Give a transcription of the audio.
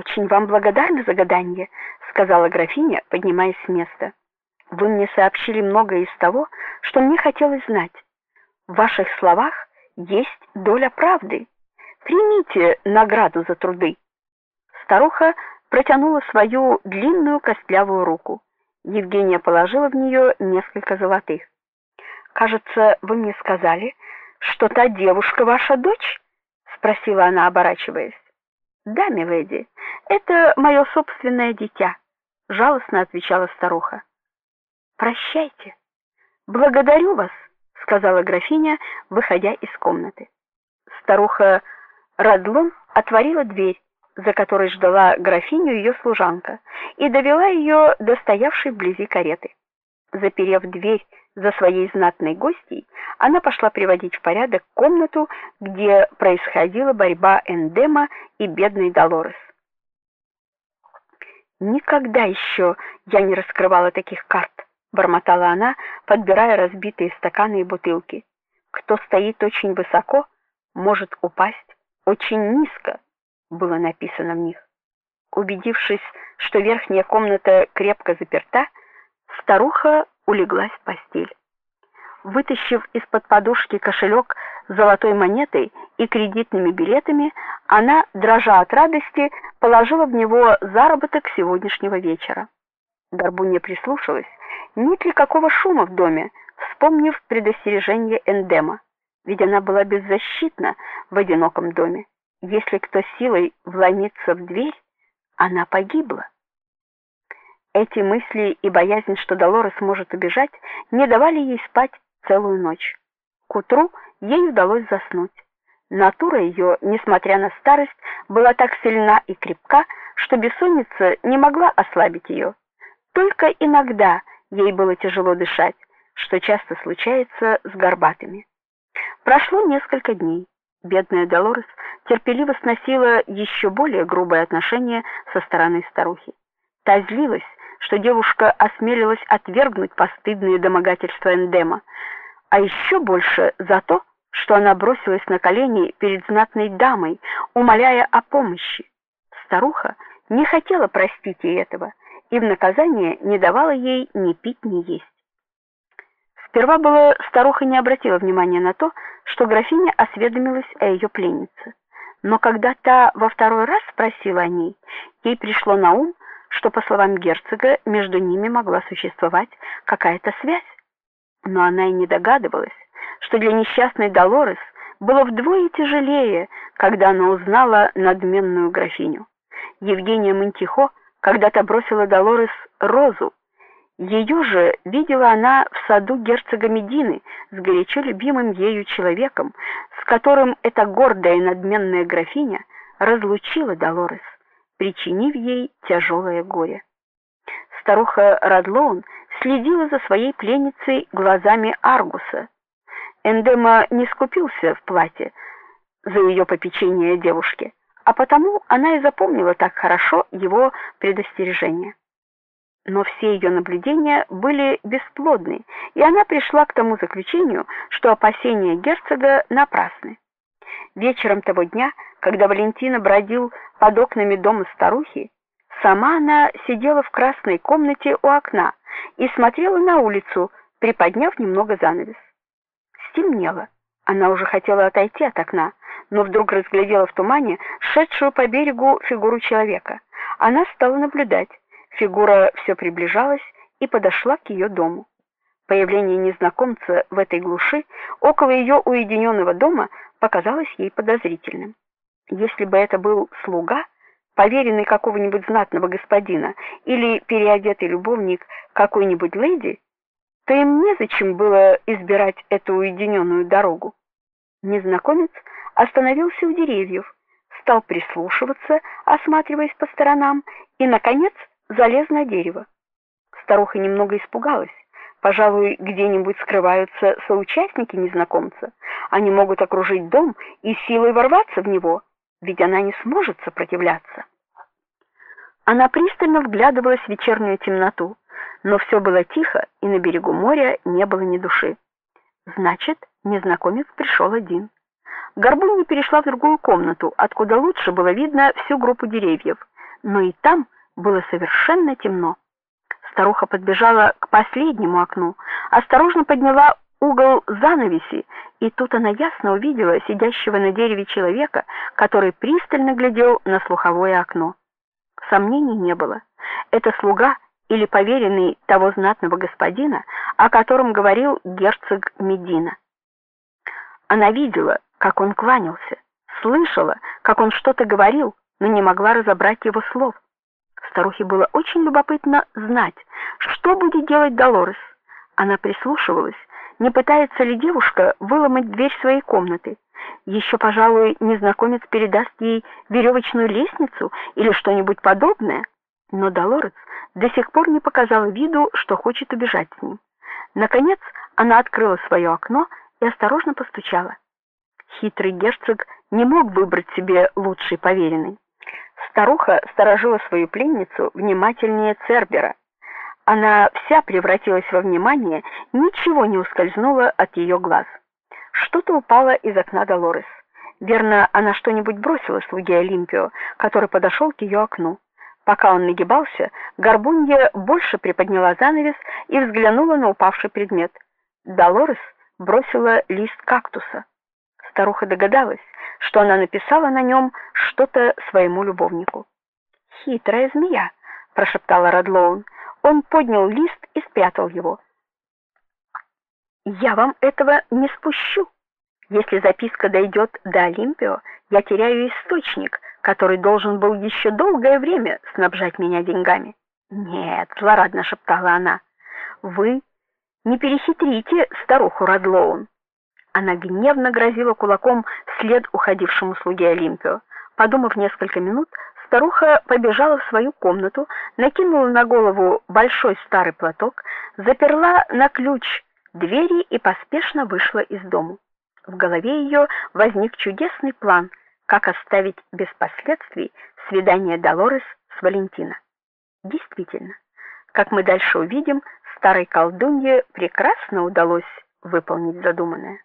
Очень вам благодарна за гадание, сказала графиня, поднимаясь с места. Вы мне сообщили многое из того, что мне хотелось знать. В ваших словах есть доля правды. Примите награду за труды. Старуха протянула свою длинную костлявую руку. Евгения положила в нее несколько золотых. Кажется, вы мне сказали, что та девушка ваша дочь? спросила она, оборачиваясь. Да, миледи, это мое собственное дитя, жалостно отвечала старуха. Прощайте. Благодарю вас, сказала графиня, выходя из комнаты. Старуха Радлон отворила дверь, за которой ждала графиню ее служанка, и довела ее до стоявшей вблизи кареты. Заперев дверь за своей знатной гостьей, она пошла приводить в порядок комнату, где происходила борьба Эндема и бедной Долорес. Никогда еще я не раскрывала таких карт, бормотала она, подбирая разбитые стаканы и бутылки. Кто стоит очень высоко, может упасть очень низко, было написано в них. Убедившись, что верхняя комната крепко заперта, старуха улеглась в постель. Вытащив из-под подушки кошелек с золотой монетой и кредитными билетами, она, дрожа от радости, положила в него заработок сегодняшнего вечера. Горбунья прислушалась, нет ли какого шума в доме, вспомнив предостережение Эндема, ведь она была беззащитна в одиноком доме. Если кто силой вломится в дверь, она погибла. Эти мысли и боязнь, что Долорес может убежать, не давали ей спать целую ночь. К утру ей удалось заснуть. Натура ее, несмотря на старость, была так сильна и крепка, что бессонница не могла ослабить ее. Только иногда ей было тяжело дышать, что часто случается с горбатыми. Прошло несколько дней. Бедная Долорес терпеливо сносила еще более грубое отношение со стороны старухи. Та злилась, что девушка осмелилась отвергнуть постыдные домогательства Эндема, а еще больше за то, что она бросилась на колени перед знатной дамой, умоляя о помощи. Старуха не хотела простить ей этого и в наказание не давала ей ни пить, ни есть. Сперва было старуха не обратила внимания на то, что графиня осведомилась о ее пленнице. Но когда та во второй раз спросила о ней, ей пришло на ум, что по словам герцога между ними могла существовать какая-то связь. Но она и не догадывалась, что для несчастной Долорес было вдвое тяжелее, когда она узнала надменную графиню. Евгения Монтихо когда-то бросила Долорес розу, ее же видела она в саду герцога Медины с горячо любимым ею человеком, с которым эта гордая и надменная графиня разлучила Долорес, причинив ей тяжелое горе. Старуха Радлоун следила за своей пленницей глазами Аргуса. Эндема не скупился в платье за ее попечение девушки, а потому она и запомнила так хорошо его предостережение но все ее наблюдения были бесплодны, и она пришла к тому заключению, что опасения герцога напрасны. Вечером того дня, когда Валентина бродил под окнами дома старухи, сама она сидела в красной комнате у окна и смотрела на улицу, приподняв немного занавес. Стемнело. Она уже хотела отойти от окна, но вдруг разглядела в тумане шедшую по берегу фигуру человека. Она стала наблюдать. Фигура все приближалась и подошла к ее дому. Появление незнакомца в этой глуши около ее уединенного дома показалось ей подозрительным. Если бы это был слуга, поверенный какого-нибудь знатного господина или переодетый любовник какой-нибудь леди, то им незачем было избирать эту уединенную дорогу. Незнакомец остановился у деревьев, стал прислушиваться, осматриваясь по сторонам, и наконец залез на дерево. Старуха немного испугалась. Пожалуй, где-нибудь скрываются соучастники незнакомца. Они могут окружить дом и силой ворваться в него, ведь она не сможет сопротивляться. Она пристально вглядывалась в вечернюю темноту, но все было тихо, и на берегу моря не было ни души. Значит, незнакомец пришел один. Горбунья перешла в другую комнату, откуда лучше было видно всю группу деревьев. но и там было совершенно темно. Старуха подбежала к последнему окну, осторожно подняла угол занавеси, и тут она ясно увидела сидящего на дереве человека, который пристально глядел на слуховое окно. Сомнений не было. Это слуга или поверенный того знатного господина, о котором говорил герцог Медина. Она видела, как он кланялся, слышала, как он что-то говорил, но не могла разобрать его слов. Старухе было очень любопытно знать, что будет делать Долорес. Она прислушивалась, не пытается ли девушка выломать дверь своей комнаты. Еще, пожалуй, незнакомец передаст ей веревочную лестницу или что-нибудь подобное. Но Долорес до сих пор не показала виду, что хочет убежать с ним. Наконец, она открыла свое окно и осторожно постучала. Хитрый герцог не мог выбрать себе лучший поверенный. Старуха сторожила свою пленницу внимательнее Цербера. Она вся превратилась во внимание, ничего не ускользнуло от ее глаз. Что-то упало из окна Долорес. Верно, она что-нибудь бросила слуге Олимпио, который подошел к ее окну. Пока он нагибался, Горбунья больше приподняла занавес и взглянула на упавший предмет. Долорес бросила лист кактуса. Старуха догадалась, что она написала на нем что-то своему любовнику. "Хитрая змея", прошептала Радлоун. Он поднял лист и спрятал его. "Я вам этого не спущу. Если записка дойдет до Олимпио, я теряю источник, который должен был еще долгое время снабжать меня деньгами". "Нет", злорадно шептала она. "Вы не перехитрите старуху Радлоун. Она гневно грозила кулаком вслед уходившему слуге Олимпио. Подумав несколько минут, старуха побежала в свою комнату, накинула на голову большой старый платок, заперла на ключ двери и поспешно вышла из дому. В голове ее возник чудесный план, как оставить без последствий свидание Долорес с Валентино. Действительно, как мы дальше увидим, старой колдунье прекрасно удалось выполнить задуманное.